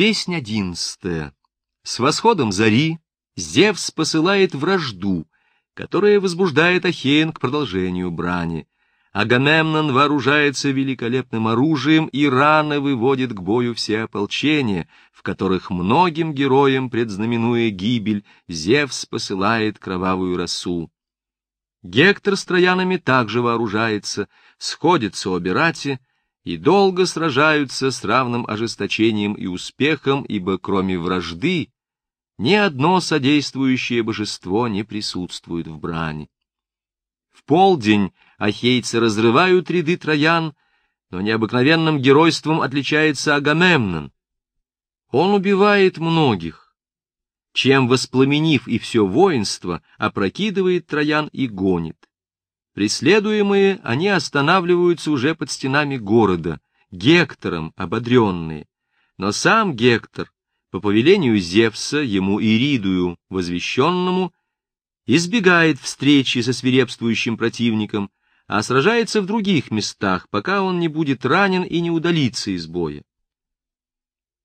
Песнь одиннадцатая. С восходом зари Зевс посылает вражду, которая возбуждает Ахеен к продолжению брани. Агамемнон вооружается великолепным оружием и рано выводит к бою все ополчения, в которых многим героям, предзнаменуя гибель, Зевс посылает кровавую росу. Гектор с троянами также вооружается, сходятся обе рати и долго сражаются с равным ожесточением и успехом, ибо кроме вражды ни одно содействующее божество не присутствует в брани. В полдень ахейцы разрывают ряды троян, но необыкновенным геройством отличается Агамемнон. Он убивает многих, чем, воспламенив и все воинство, опрокидывает троян и гонит. Преследуемые, они останавливаются уже под стенами города, Гектором ободренные. Но сам Гектор, по повелению Зевса, ему Иридую, возвещенному, избегает встречи со свирепствующим противником, а сражается в других местах, пока он не будет ранен и не удалится из боя.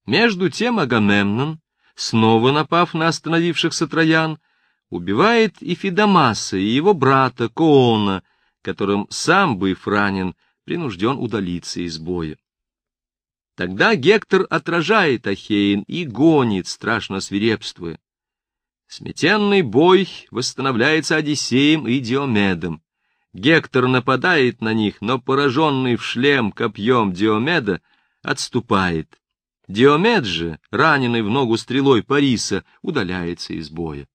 Между тем Агамемнон, снова напав на остановившихся троян, убивает и Фидамаса, и его брата Коона, которым сам, быв ранен, принужден удалиться из боя. Тогда Гектор отражает Ахеин и гонит, страшно свирепствуя. Сметенный бой восстановляется Одиссеем и Диомедом. Гектор нападает на них, но пораженный в шлем копьем Диомеда отступает. Диомед же, раненый в ногу стрелой Париса, удаляется из боя.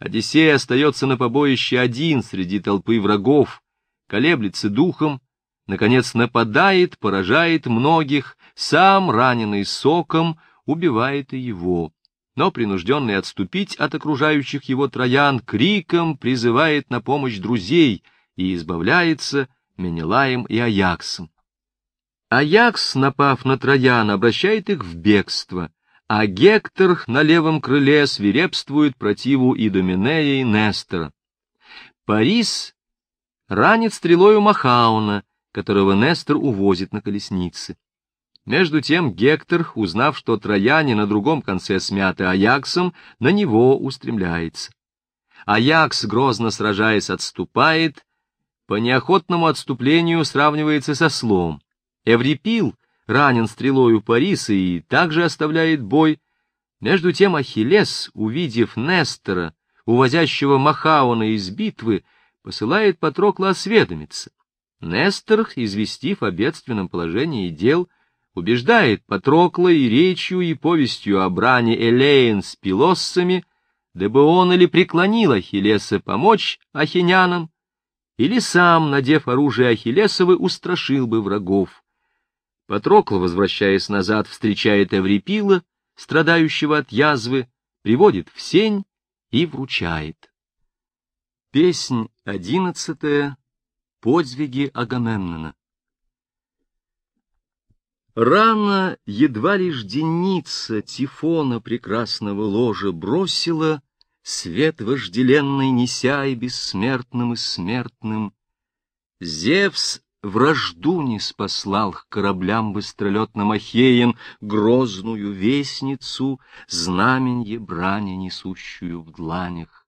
Одиссей остается на побоище один среди толпы врагов, колеблется духом, наконец нападает, поражает многих, сам, раненый соком, убивает и его. Но, принужденный отступить от окружающих его троян, криком призывает на помощь друзей и избавляется Менелаем и Аяксом. Аякс, напав на Троян, обращает их в бегство, а Гектор на левом крыле свирепствует противу и Доминея, и Нестора. Парис ранит стрелою Махауна, которого Нестор увозит на колеснице. Между тем Гектор, узнав, что трояне на другом конце смяты Аяксом, на него устремляется. Аякс, грозно сражаясь, отступает, по неохотному отступлению сравнивается со слом. Эврипил ранен стрелою Париса и также оставляет бой. Между тем Ахиллес, увидев Нестора, увозящего Махауна из битвы, посылает Патрокла осведомиться. Нестор, известив о бедственном положении дел, убеждает Патрокла и речью, и повестью о бране Элеен с пилоссами, дабы он или преклонил Ахиллеса помочь ахинянам, или сам, надев оружие Ахиллесовы, устрашил бы врагов. Патрокл, возвращаясь назад, встречает Эврипила, страдающего от язвы, приводит в сень и вручает. Песнь одиннадцатая. Подвиги Агамемнона. Рано едва лишь деница Тифона прекрасного ложа бросила, Свет вожделенный неся и бессмертным и смертным. Зевс вражду не спаслал к кораблям быстролетным Ахеям грозную вестницу, знаменье брани несущую в дланях.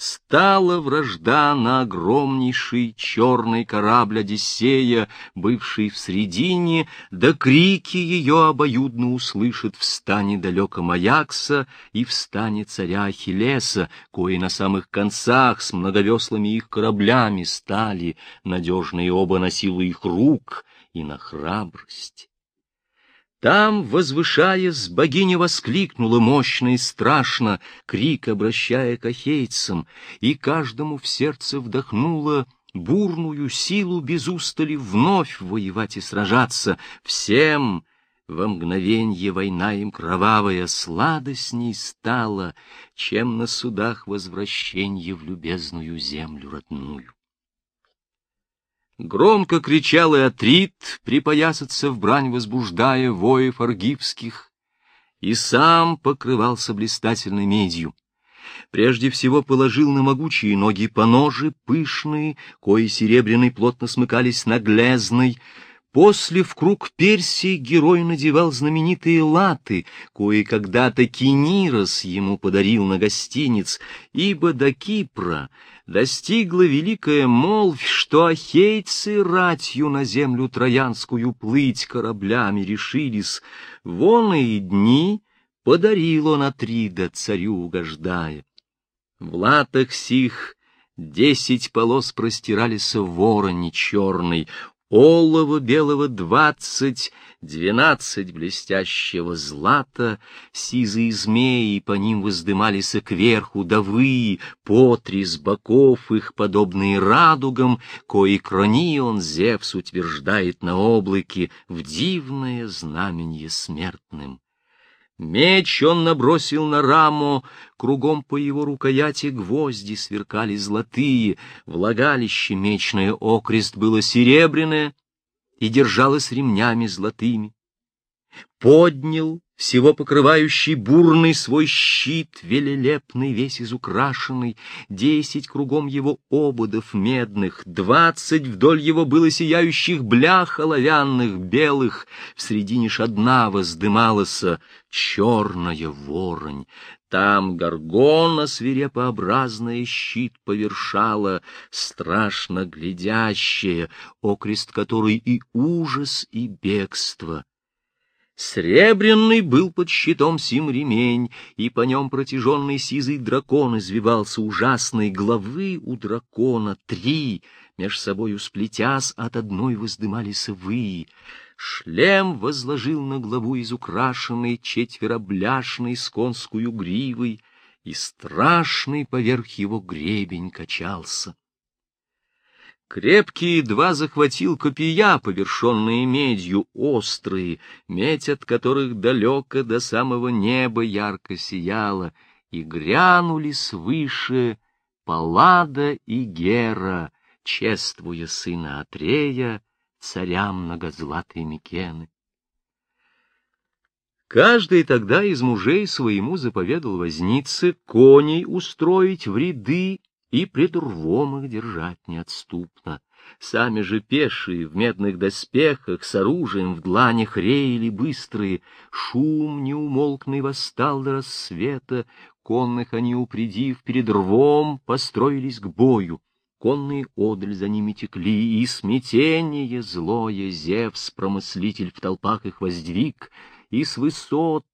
Стала вражда на огромнейший черный корабль Одиссея, бывший в средине, да крики ее обоюдно услышит в стане далеком Аякса и в стане царя Ахиллеса, кои на самых концах с многовеслыми их кораблями стали, надежные оба на силу их рук и на храбрость. Там, возвышаясь, богиня воскликнула мощно и страшно, крик обращая к ахейцам, и каждому в сердце вдохнула бурную силу без устали вновь воевать и сражаться. Всем во мгновенье война им кровавая сладостней стала, чем на судах возвращенье в любезную землю родную. Громко кричал и Атрит, припоясаться в брань возбуждая воев аргивских, и сам покрывался блистательной медью. Прежде всего положил на могучие ноги поножи пышные, кои серебряной плотно смыкались на глезной, После в круг Персии герой надевал знаменитые латы, кои когда-то Кинирос ему подарил на гостиниц, ибо до Кипра достигла великая молвь, что ахейцы ратью на землю троянскую плыть кораблями решились. Вон и дни подарил он Атрида царю угождая. В латах сих десять полос простирались в вороне черный, олова белого двадцать, двенадцать блестящего злата, сизые змеи по ним воздымались кверху давы, по три с боков их, подобные радугам, кои крони он Зевс утверждает на облаке в дивное знаменье смертным. Меч он набросил на раму, кругом по его рукояти гвозди сверкали золотые, влагалище мечное окрест было серебряное и держалось ремнями золотыми. Поднял всего покрывающий бурный свой щит, велелепный, весь изукрашенный, десять кругом его ободов медных, двадцать вдоль его было сияющих блях оловянных, белых, в середине ж одна воздымалась черная воронь. Там горгона свирепообразная щит повершала, страшно глядящая, окрест которой и ужас, и бегство — Сребряный был под щитом сим ремень, и по нем протяженный сизый дракон извивался ужасной главы у дракона три, меж собою сплетясь от одной воздымались вы. Шлем возложил на главу изукрашенный четверобляшной с конскую гривой, и страшный поверх его гребень качался. Крепкие два захватил копия, повершенные медью, острые, медь от которых далеко до самого неба ярко сияла, и грянули свыше Паллада и Гера, чествуя сына Атрея, царя многозлатой Микены. Каждый тогда из мужей своему заповедал вознице коней устроить в ряды и пред рвом их держать неотступно. Сами же пешие в медных доспехах с оружием в дланях реяли быстрые, шум неумолкный восстал до рассвета, конных они упредив перед рвом построились к бою. Конные одаль за ними текли, и смятение злое Зевс, промыслитель в толпах их воздвиг, и с высот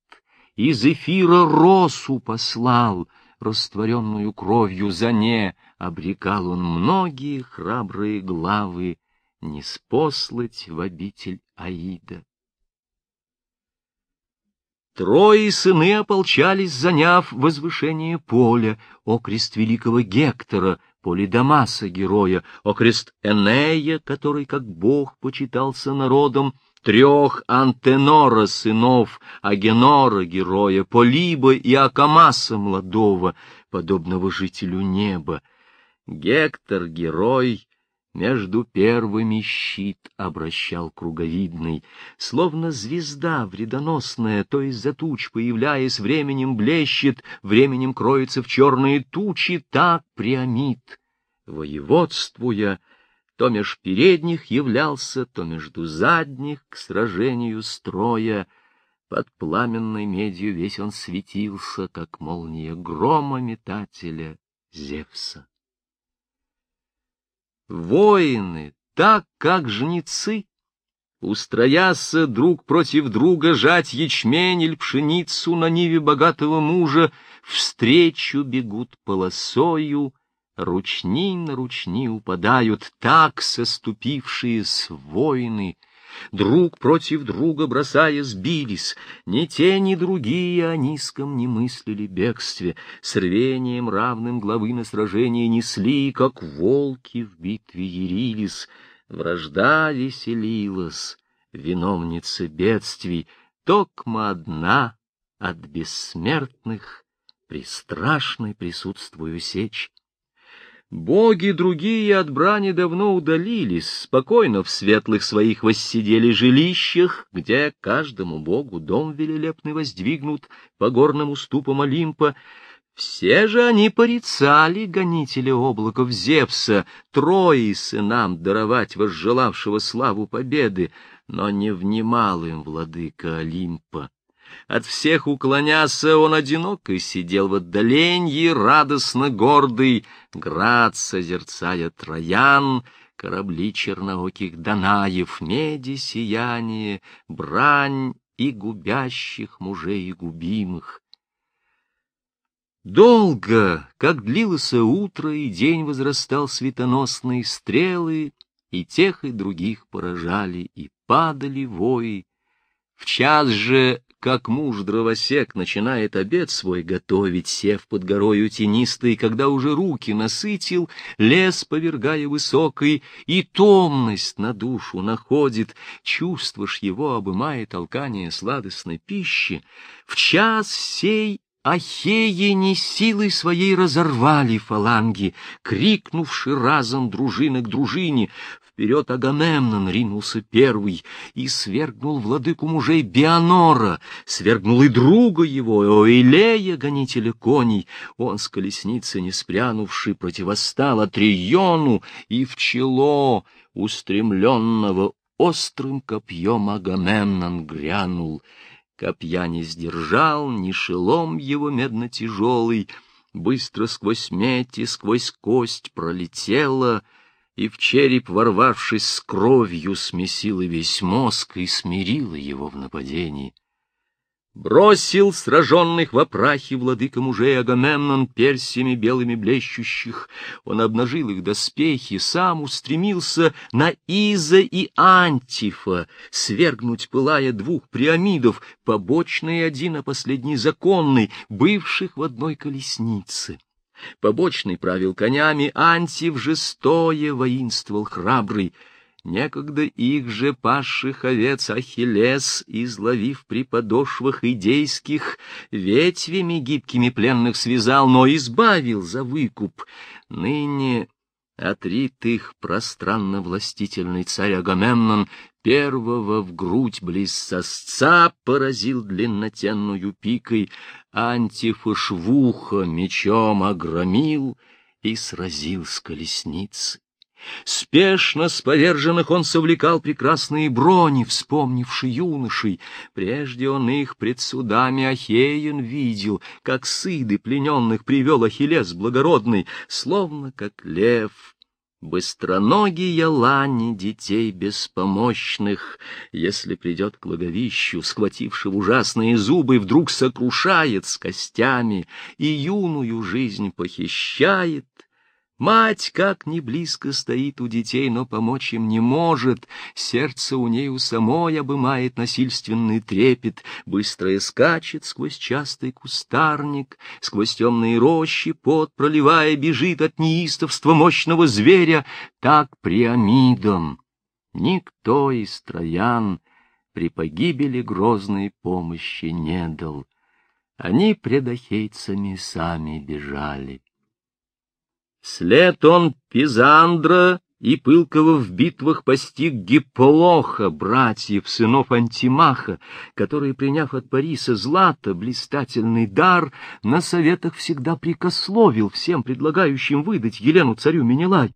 из эфира росу послал — растворенную кровью за не, обрекал он многие храбрые главы не спослать в обитель Аида. Трое сыны ополчались, заняв возвышение поля, окрест великого Гектора, поле Дамаса героя, окрест Энея, который как бог почитался народом, трех Антенора сынов, Агенора героя, Полиба и Акамаса младого, подобного жителю неба. Гектор герой между первыми щит обращал круговидный, словно звезда вредоносная, то из-за туч, появляясь, временем блещет, временем кроется в черные тучи, так Приамид, воеводствуя, то меж передних являлся, то между задних к сражению строя. Под пламенной медью весь он светился, как молния грома метателя Зевса. Воины, так как жнецы, устрояся друг против друга жать ячмень или пшеницу на ниве богатого мужа, встречу бегут полосою — Ручни на ручни упадают так соступившиеся воины, Друг против друга бросая сбились, Ни те, ни другие о низком не мыслили бегстве, С рвением равным главы на сражение несли, Как волки в битве ярились, Вражда веселилась, виновница бедствий, Токма одна от бессмертных, При страшной присутствую сечь. Боги другие от брани давно удалились, спокойно в светлых своих воссидели жилищах, где каждому богу дом велелепный воздвигнут по горным уступам Олимпа. Все же они порицали гонителя облаков Зевса, трое сынам даровать возжелавшего славу победы, но не внимал им владыка Олимпа. От всех уклоняся, он одиноко сидел в отдалении, радостно гордый, град созерцая троян, корабли чернооких Данаев, меди сияние, брань и губящих мужей губимых. Долго, как длилось утро, и день возрастал светоносные стрелы, и тех, и других поражали, и падали вои. В час же как муж дровосек начинает обед свой готовить, сев под горою тенистой, когда уже руки насытил, лес повергая высокой, и томность на душу находит, чувство ж его обымает толкание сладостной пищи, в час сей Ахеи не силой своей разорвали фаланги, крикнувши разом дружины к дружине. Вперед Агамемнон ринулся первый и свергнул владыку мужей Бианора, свергнул и друга его, Оилея, гонителя коней. Он с колесницы, не спрянувший, противостал Атриону и в чело устремленного острым копьем Агамемнон грянул — Копья не сдержал, ни шелом его медно-тяжелый, Быстро сквозь медь и сквозь кость пролетела, И в череп, ворвавшись с кровью, смесила весь мозг И смирила его в нападении. Бросил сраженных в опрахе владыка мужей Агамемнон персиями белыми блещущих. Он обнажил их доспехи, сам устремился на Иза и Антифа, свергнуть пылая двух приамидов, побочный один, а последний законный, бывших в одной колеснице. Побочный правил конями, Антиф же стоя воинствовал храбрый — Некогда их же пасших овец Ахиллес, изловив при подошвах идейских, ветвями гибкими пленных связал, но избавил за выкуп. Ныне отрит их пространно властительный царь Агамемнон первого в грудь близ сосца поразил длиннотенную пикой, антифышвуха мечом огромил и сразил с колесницы. Спешно с поверженных он совлекал прекрасные брони, вспомнивший юношей. Прежде он их пред судами Ахеен видел, как сыды плененных привел Ахиллес благородный, словно как лев. Быстроногие лани детей беспомощных, если придет к логовищу, схвативший ужасные зубы, вдруг сокрушает с костями и юную жизнь похищает, Мать как не близко стоит у детей, но помочь им не может. Сердце у ней у самой обымает насильственный трепет, быстро скачет сквозь частый кустарник, сквозь темные рощи, пот проливая, бежит от неистовства мощного зверя. Так приамидом никто из троян при погибели грозной помощи не дал. Они пред ахейцами сами бежали. След он Пизандра и пылкого в битвах постиг Гиполоха, братьев, сынов Антимаха, которые, приняв от Париса злато, блистательный дар, на советах всегда прикословил всем предлагающим выдать Елену царю Менелай.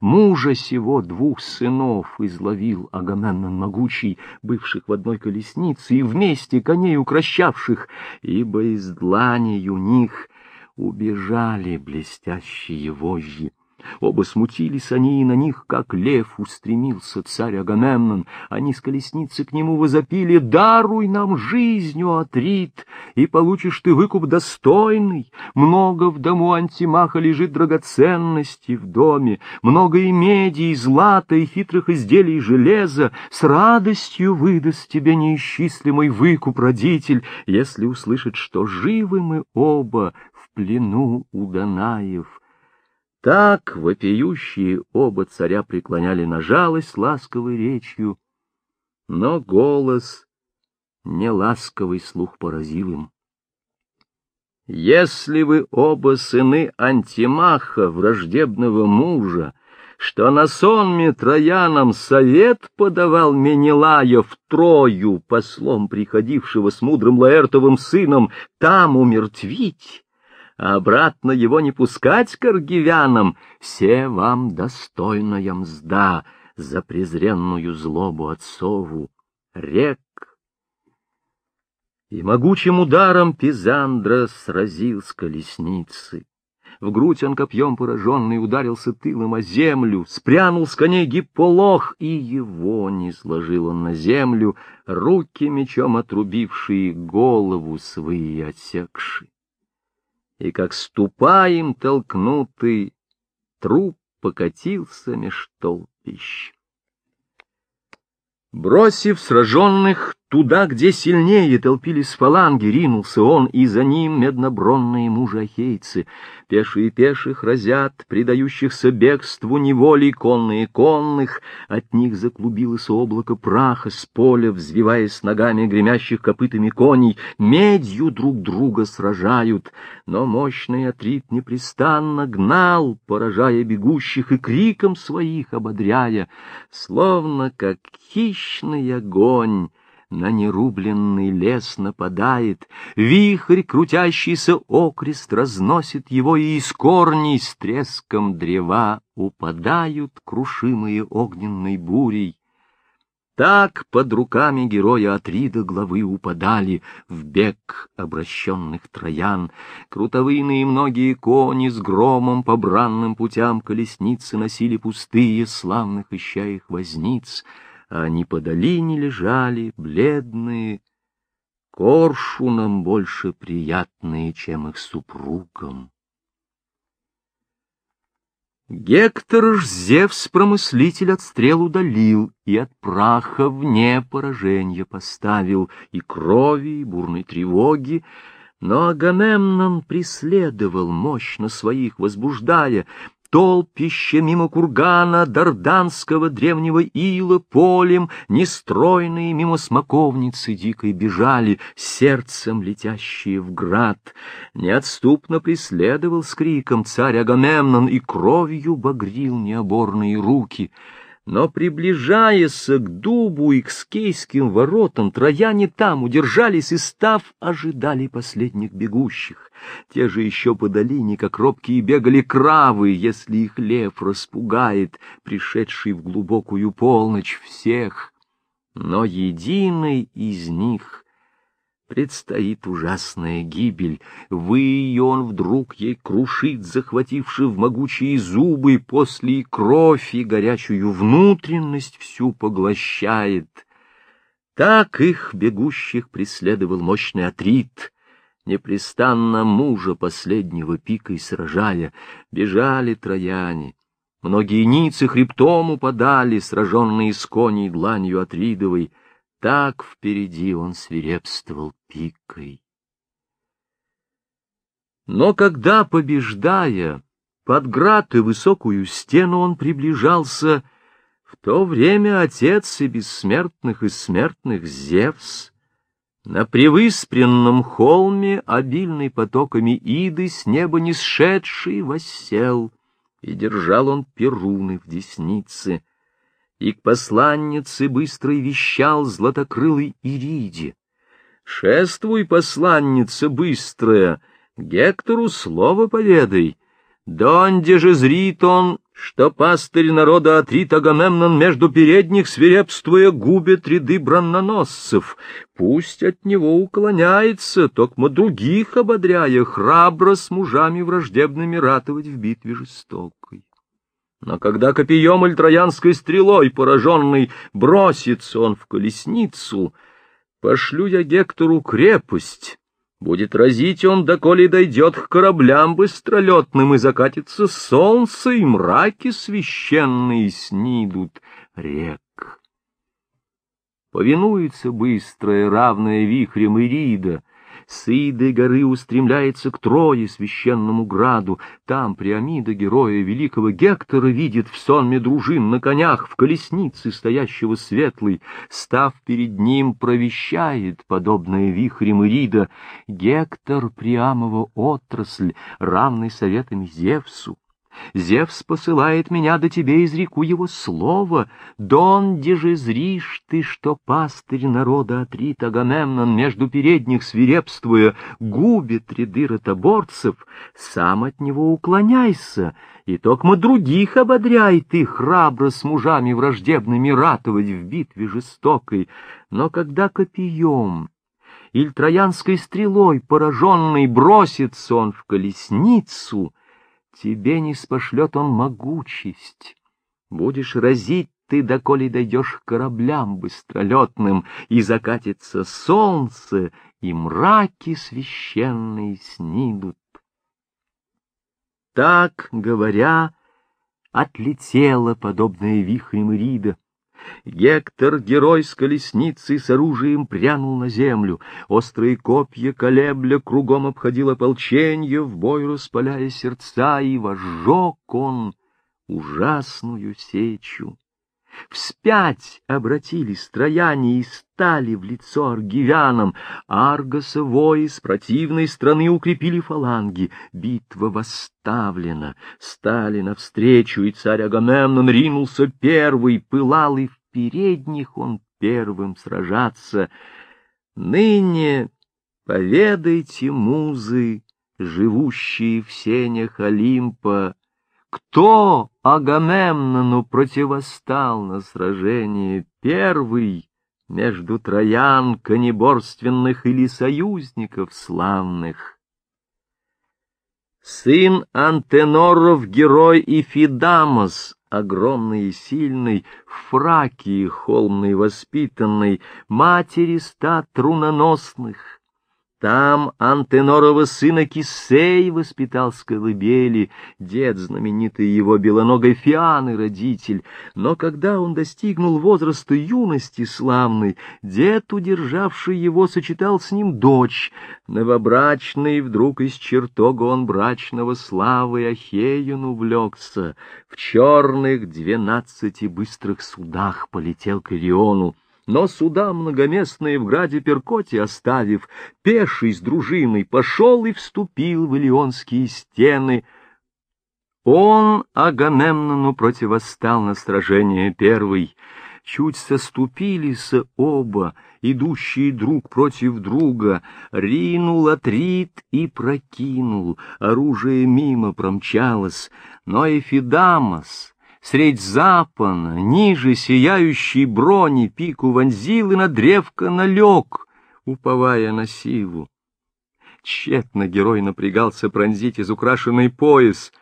Мужа сего двух сынов изловил Агамемнон могучий, бывших в одной колеснице и вместе коней укращавших, ибо из длани у них убежали блестящие вожжи. Оба смутились они, и на них, как лев, устремился царь Агамемнон. Они с колесницы к нему возопили, «Даруй нам жизнью, Атрит, и получишь ты выкуп достойный. Много в дому Антимаха лежит драгоценностей в доме, много и меди, и злата, и хитрых изделий железа. С радостью выдаст тебе неисчислимый выкуп, родитель, если услышит, что живы мы оба плену у Данаев. Так вопиющие оба царя преклоняли на жалость ласковой речью, но голос не ласковый слух поразил им. Если вы оба сыны Антимаха, враждебного мужа, что на сонме Троянам совет подавал Менелая Трою, послом приходившего с мудрым Лаэртовым сыном, там умертвить, а обратно его не пускать к аргивянам, все вам достойная мзда, за презренную злобу отцову, рек. И могучим ударом Пизандра сразил с колесницы. В грудь он копьем пораженный ударился тылом о землю, спрянул с коней гипполох, и его не сложил он на землю, руки мечом отрубившие, голову свои отсекши. И как ступаем толкнутый, труп покатился меж толпищ. Бросив сраженных туда, где сильнее толпились фаланги, ринулся он, и за ним меднобронные мужи-ахейцы. Пешие пеших разят, предающихся бегству неволей конные конных. От них заклубилось облако праха с поля, взвиваясь ногами гремящих копытами коней. Медью друг друга сражают, но мощный Атрит непрестанно гнал, поражая бегущих и криком своих ободряя, словно как хищный огонь на нерубленный лес нападает, вихрь, крутящийся окрест, разносит его, и из корней с треском древа упадают, крушимые огненной бурей. Так под руками героя Атрида главы упадали в бег обращенных троян. Крутовыйные многие кони с громом по бранным путям колесницы носили пустые, славных ища их возниц — а они по долине лежали, бледные, коршунам больше приятные, чем их супругам. Гектор ж Зевс промыслитель от стрел удалил, и от праха вне пораженье поставил, и крови, и бурной тревоги, но Агамемнон преследовал, мощно своих возбуждая, Толпище мимо кургана Дарданского древнего ила полем, Нестройные мимо смоковницы дикой бежали, Сердцем летящие в град. Неотступно преследовал с криком царь Агамемнон И кровью багрил необорные руки — но, приближаясь к дубу и к скейским воротам, трояне там удержались и, став, ожидали последних бегущих. Те же еще по долине, как робкие, бегали кравы, если их лев распугает, пришедший в глубокую полночь всех. Но единый из них Предстоит ужасная гибель, вы и он вдруг ей крушит, захвативши в могучие зубы, после и кровь, и горячую внутренность всю поглощает. Так их, бегущих, преследовал мощный Атрит, непрестанно мужа последнего пикой сражая, бежали трояне. Многие ницы хребтом упадали, сраженные с коней дланью Атридовой, так впереди он свирепствовал пикой. Но когда, побеждая, под град и высокую стену он приближался, в то время отец и бессмертных и смертных Зевс на привыспренном холме, обильный потоками иды, с неба не сшедший, воссел, и держал он перуны в деснице — и к посланнице быстрой вещал златокрылый Ириде. «Шествуй, посланница быстрая, Гектору слово поведай, донде же зрит он, что пастырь народа Атрит Агамемнон между передних свирепствуя губит ряды бронноносцев. Пусть от него уклоняется, токмо других ободряя, храбро с мужами враждебными ратовать в битве жестокой. Но когда копьем или троянской стрелой пораженный бросится он в колесницу, пошлю я Гектору крепость. Будет разить он, доколе дойдет к кораблям быстролетным, и закатится солнце, и мраки священные снидут рек. Повинуется быстрая, равная вихрем Ирида, с Иды горы устремляется к Трое, священному граду. Там Приамида, героя великого Гектора, видит в сонме дружин на конях, в колеснице стоящего светлый. Став перед ним, провещает, подобное вихрем Ирида, Гектор Приамова отрасль, равный советами Зевсу. Зевс посылает меня до тебе, изреку его слово. Дон, же зришь ты, что пастырь народа Атрит Агамемнон, между передних свирепствуя, губит ряды ротоборцев, сам от него уклоняйся, и токмо других ободряй ты, храбро с мужами враждебными ратовать в битве жестокой. Но когда копьем или троянской стрелой пораженный бросится он в колесницу — тебе не спошлет он могучесть. Будешь разить ты, доколе дойдешь к кораблям быстролетным, и закатится солнце, и мраки священные снидут. Так, говоря, отлетела подобная вихрем Ирида, Гектор, герой с колесницей, с оружием прянул на землю. Острые копья, колебля, кругом обходил ополченье, в бой распаляя сердца, и вожег он ужасную сечу. Вспять обратились трояне и стали в лицо аргивянам. Аргоса вои с противной страны укрепили фаланги. Битва восставлена. Стали навстречу, и царь Агамемнон ринулся первый, пылал и в передних он первым сражаться. Ныне поведайте, музы, живущие в сенях Олимпа, кто Агамемнону противостал на сражении первый между троян конеборственных или союзников славных? Сын Антеноров, герой Ифидамос, огромный и сильный, в фракии холмной воспитанный, матери ста труноносных, там Антенорова сына Кисей воспитал с колыбели, дед знаменитый его белоногой Фианы родитель. Но когда он достигнул возраста юности славной, дед, удержавший его, сочетал с ним дочь. Новобрачный вдруг из чертога он брачного славы Ахеюн увлекся. В черных двенадцати быстрых судах полетел к Ириону но суда многоместные в граде Перкоте оставив, пеший с дружиной пошел и вступил в Илионские стены. Он Агамемнону противостал на сражение первый. Чуть соступились оба, идущие друг против друга, ринул Атрит и прокинул, оружие мимо промчалось, но Эфидамос средь запана, ниже сияющей брони пику вонзил и на древко налег, уповая на силу. Тщетно герой напрягался пронзить изукрашенный пояс.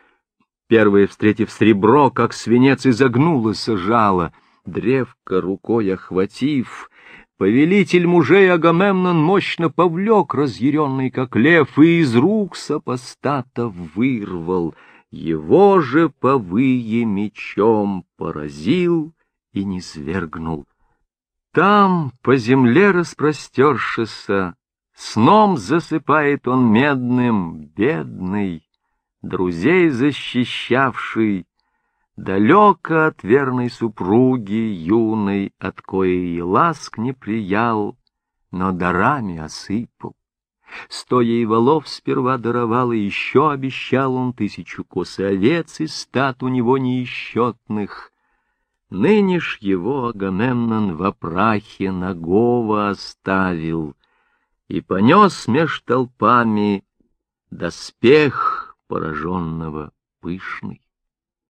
Первое, встретив сребро, как свинец изогнулось жало, древко рукой охватив, повелитель мужей Агамемнон мощно повлек разъяренный, как лев, и из рук сопостата вырвал — его же повые мечом поразил и не свергнул. Там, по земле распростершися, сном засыпает он медным, бедный, друзей защищавший, далеко от верной супруги юной, от коей ласк не приял, но дарами осыпал. Сто ей волов сперва даровал, и еще обещал он тысячу кос овец, и стат у него неисчетных. Ныне ж его Агамемнон в опрахе нагого оставил и понес меж толпами доспех пораженного пышный.